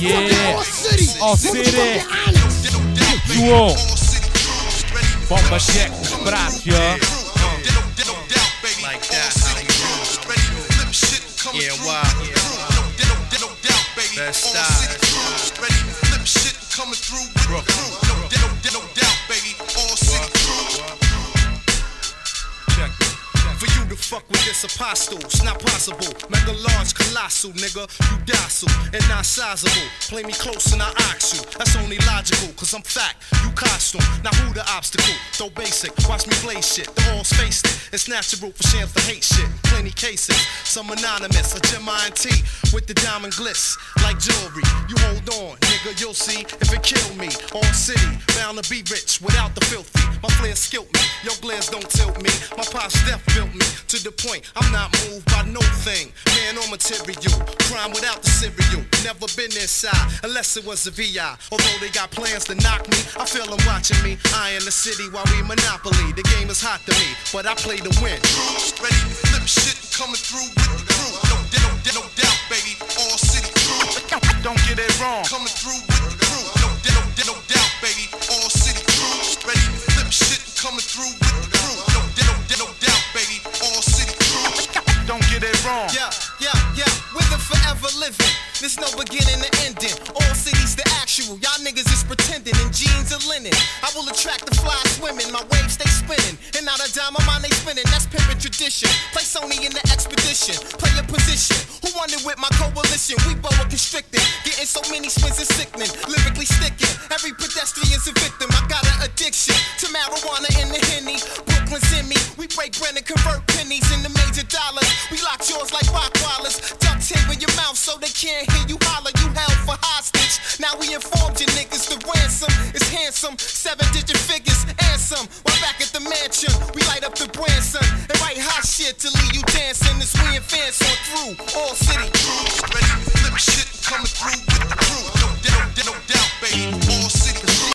Yeah. All city. All city. Motherfucking honest. You on. BomberJack, sprazio. Like that, how you do. Yeah, wow. Best style. It's not possible. Mega large, colossal, nigga. You docile and not sizable. Play me close and I ox you. That's only logical, cause I'm fat. You costume. Now who the obstacle? Though basic, watch me blaze shit. The all's faced it. It's natural for shams to hate shit. Plenty cases. Some anonymous. A Gem T with the diamond glitz. Like jewelry. You hold on, nigga. You'll see if it kill me. All city. Bound to be rich without the filthy. My flair skilled me. Your glares don't tilt me. My pops death built me to the point I'm not moved by no thing. Man or material. Crime without the cereal. Never been inside unless it was a VI. Although they got plans to knock me, I feel them watching me. I in the city while we monopoly. The game is hot to me, but I play to win. Ready, to flip shit coming through with the crew. Wrong. Coming through with the crew. No, no, no doubt, baby. All city crew. Ready, flip shit coming through with the crew. No, no, no doubt, baby. All city crew. Don't get it wrong. Yeah, yeah, yeah, with the forever living. There's no beginning to ending. All cities the actual. Y'all niggas is pretending in jeans and linen. I will attract swimming. My waves stay spinning. And not a dime of mine they spinning. That's pimpin' tradition. Play Sony in the expedition. Play your position. Who wanted with my coalition? We are constricted. Getting so many spins is sickening. Lyrically sticking. Every pedestrian's a victim. I got an addiction to marijuana in the henny. Brooklyn's in me. We break bread and convert pennies into major dollars. We lock yours like rock Rockwallers. Duct tape in your mouth so they can't hear you holler. You held for hostage. Now we informed you niggas the ransom is handsome. Seven digit figures advance in this, we advance on through all city. Ready to flip shit.